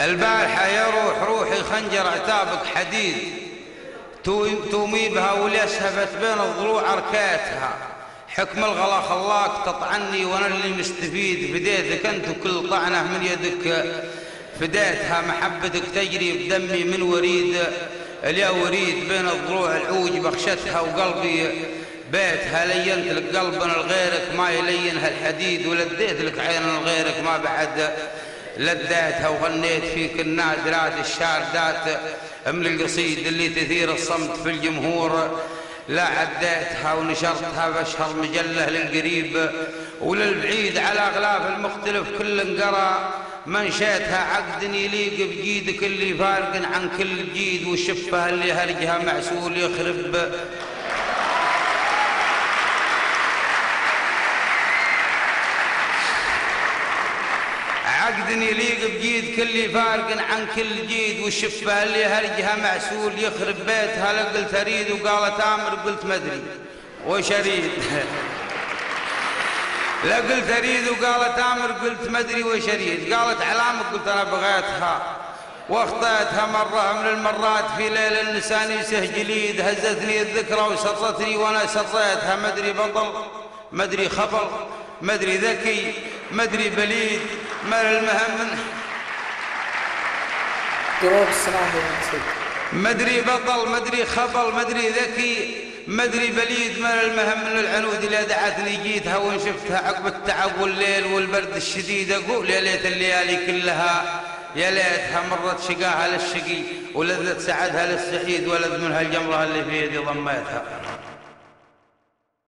البارحة يروح روحي خنجر عتابك حديد. تومي بها وليسهبت بين الضلوع أركاتها. حكم الغلا خلاك تطعني وأنا اللي مستفيد. فديتك أنت وكل طعنة من يدك. فديتها محبتك تجري بدمي من وريد. اليا وريد بين الضلوع العوج بخشتها وقلبي. بيتها لينت لك قلبا لغيرك ما يلينها الحديد. ولديت لك عينا لغيرك ما بعد. لديتها وغنيت فيك النادرات الشاردات من القصيد اللي تثير الصمت في الجمهور. لا عديتها ونشرتها بأشهر مجلة للقريب وللبعيد على أغلاف المختلف كل انقرى. منشيتها عقد يليق بجيدك اللي فارق عن كل جيد والشفة اللي هرجها معسول يخرب. عقد يليق بجيد كل فارق عن كل جيد والشفة اللي هرجها معسول يخرب بيتها لقلت اريد وقالت آمر قلت مدري وش اريد لا قلت اريد وقالت آمر قلت مدري وش اريد قالت علامك قلت أنا بغيتها. واخطيتها مرة من المرات في ليل النسان يسه جليد هزتني الذكرى وسرتني وأنا سريتها مدري بطل مدري خبر مدري ذكي مدري بليد. ما المهم. جواب السلام مدري بطل مدري خبل مدري ذكي مدري بليد ما المهم من العنود اللي دعتني جيتها وان شفتها عقب التعب والليل والبرد الشديد. أقول يا ليت الليالي كلها يا ليتها مرت شقاها للشقي ولذت سعدها للسعيد ولذ منها الجمرة اللي في يدي ضميتها.